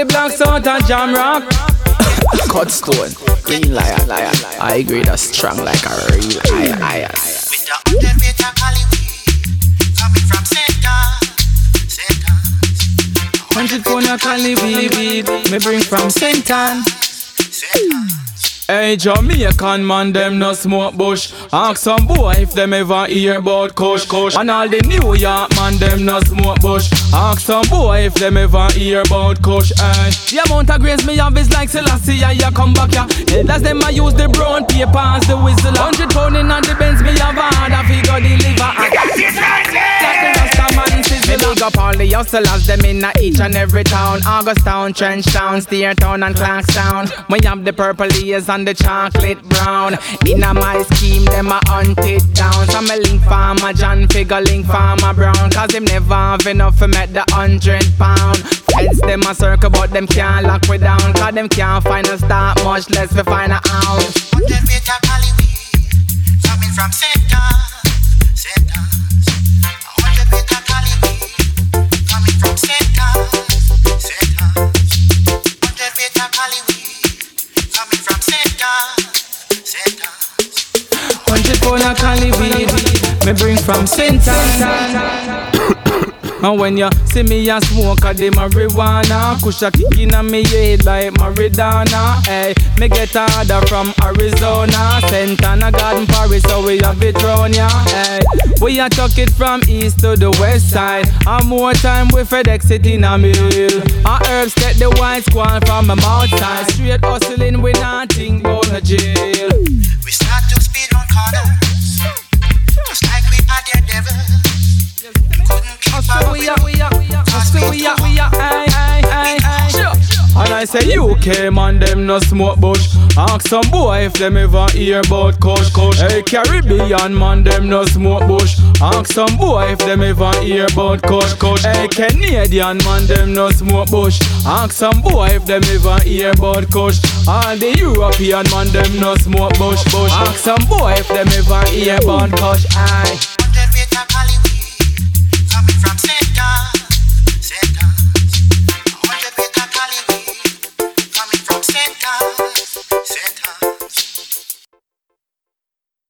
the blacks out and jam rock. Cut stone, green lion, lion. I agree that's strong like a real iron, iron. With the underrated Hollywood coming from center. Hundred pound of Cali weed, me bring from Senton. Hey, Jamaican man, them no smoke bush. Ask some boy if them ever hear about Kush Kush. And all the New York man, them no smoke bush. Ask some boy if them ever hear about Kush. Hey, the amount of grace me have is like Selassie, I yeah, come back here. Elders them I use the brown paper as the whistle. Hundred pound in on the Benz, me have hard a figure deliver. Big up all the hustlers, them in each and every town. August Town, Trench Town, Steer Town, and Clarkstown. We have the purple ears and the chocolate brown. In a my scheme, them a hunted down. Some me link farmer John, figure link farmer Brown. Cause them never have enough to make the hundred pound. Fence them a circle, but them can't lock we down. Cause them can't find a start, much less we find a house. Hundred meter Hollywood, coming from center, Hundred pound of Cali weed, me bring from Center. And when you see me a smoke a the marijuana. Kusha kicking on me head like Maradona. Hey, me get order from Arizona. Santana Garden Paris, so we have it round ya Hey, we a tuck it from east to the west side. And more time we FedEx it in a mill. Our herbs get the white squad from my mouth Straight hustling, we nothing but a jail say UK man them no smoke bush. Ask some boy if them ever hear about Kush Kush. Hey Caribbean man them no smoke bush. Ask some boy if them ever hear about Kush Kush. Hey Canadian man them no smoke bush. Ask some boy if them ever hear about Kush. All the European man them no smoke bush bush. Ask some boy if them ever hear about Kush. Aye